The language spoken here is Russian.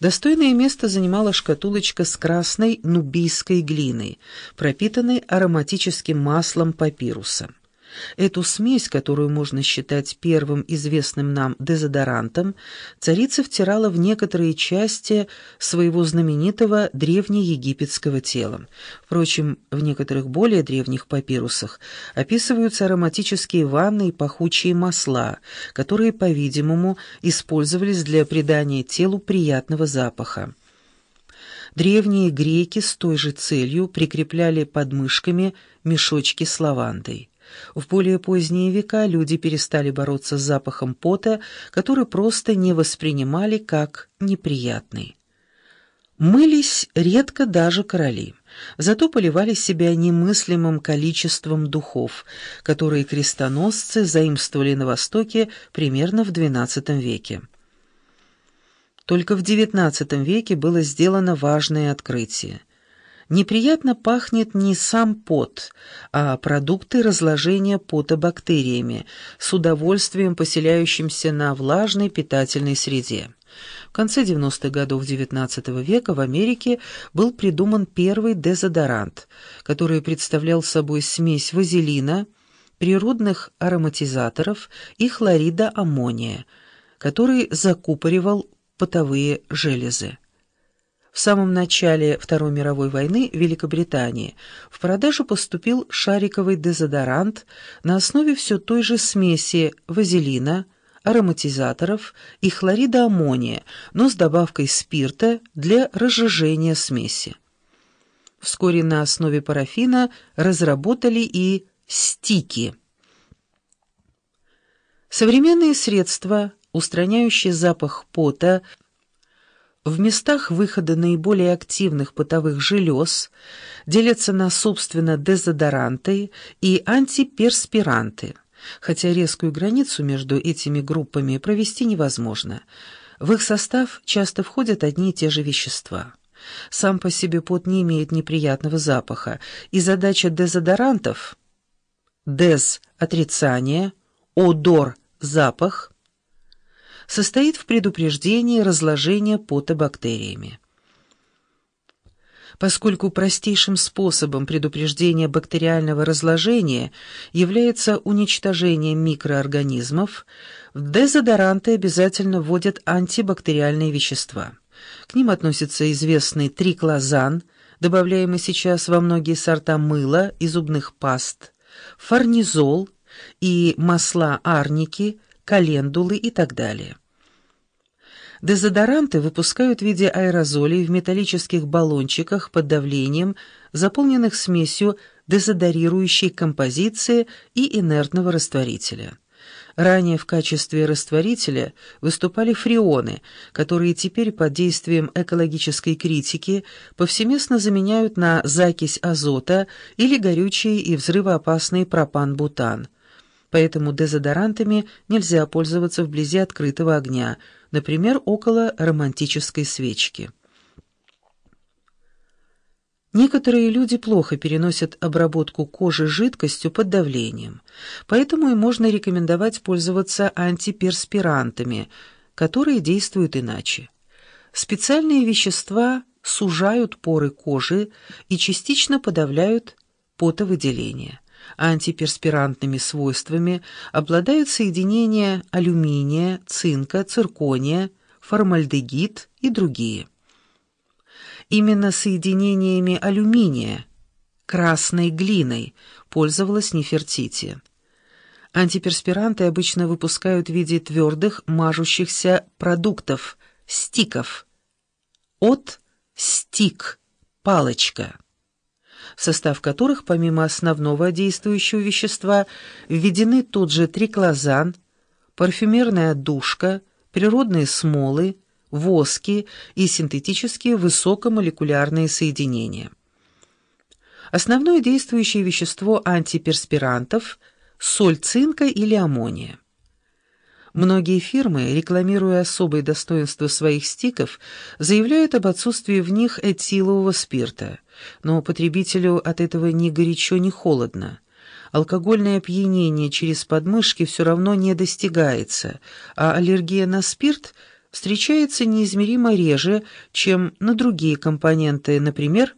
Достойное место занимала шкатулочка с красной нубийской глиной, пропитанной ароматическим маслом папируса. Эту смесь, которую можно считать первым известным нам дезодорантом, царица втирала в некоторые части своего знаменитого древнеегипетского тела. Впрочем, в некоторых более древних папирусах описываются ароматические ванны и пахучие масла, которые, по-видимому, использовались для придания телу приятного запаха. Древние греки с той же целью прикрепляли под мышками мешочки с лавандой. В более поздние века люди перестали бороться с запахом пота, который просто не воспринимали как неприятный. Мылись редко даже короли, зато поливали себя немыслимым количеством духов, которые крестоносцы заимствовали на Востоке примерно в XII веке. Только в XIX веке было сделано важное открытие неприятно пахнет не сам пот, а продукты разложения пота бактериями, с удовольствием поселяющимся на влажной питательной среде. В конце 90-х годов XIX века в Америке был придуман первый дезодорант, который представлял собой смесь вазелина, природных ароматизаторов и хлорида аммония, который закупоривал потовые железы. В самом начале Второй мировой войны в Великобритании в продажу поступил шариковый дезодорант на основе все той же смеси вазелина, ароматизаторов и хлорида аммония, но с добавкой спирта для разжижения смеси. Вскоре на основе парафина разработали и стики. Современные средства, устраняющие запах пота, в местах выхода наиболее активных потовых желез делятся на, собственно, дезодоранты и антиперспиранты, хотя резкую границу между этими группами провести невозможно. В их состав часто входят одни и те же вещества. Сам по себе пот не имеет неприятного запаха, и задача дезодорантов – дез – отрицание, одор – запах – состоит в предупреждении разложения пота бактериями. Поскольку простейшим способом предупреждения бактериального разложения является уничтожение микроорганизмов, в дезодоранты обязательно вводят антибактериальные вещества. К ним относятся известный триклозан, добавляемый сейчас во многие сорта мыла и зубных паст, фарнизол и масла арники, календулы и так далее. Дезодоранты выпускают в виде аэрозолей в металлических баллончиках под давлением, заполненных смесью дезодорирующей композиции и инертного растворителя. Ранее в качестве растворителя выступали фреоны, которые теперь под действием экологической критики повсеместно заменяют на закись азота или горючий и взрывоопасный пропан-бутан – поэтому дезодорантами нельзя пользоваться вблизи открытого огня, например, около романтической свечки. Некоторые люди плохо переносят обработку кожи жидкостью под давлением, поэтому и можно рекомендовать пользоваться антиперспирантами, которые действуют иначе. Специальные вещества сужают поры кожи и частично подавляют потовыделение антиперспирантными свойствами обладают соединения алюминия, цинка, циркония, формальдегид и другие. Именно соединениями алюминия, красной глиной, пользовалась Нефертити. Антиперспиранты обычно выпускают в виде твердых мажущихся продуктов, стиков. От стик, палочка в состав которых, помимо основного действующего вещества, введены тот же триклозан, парфюмерная душка, природные смолы, воски и синтетические высокомолекулярные соединения. Основное действующее вещество антиперспирантов – соль цинка или аммония. Многие фирмы, рекламируя особые достоинства своих стиков, заявляют об отсутствии в них этилового спирта – но потребителю от этого ни горячо, ни холодно. Алкогольное опьянение через подмышки все равно не достигается, а аллергия на спирт встречается неизмеримо реже, чем на другие компоненты, например,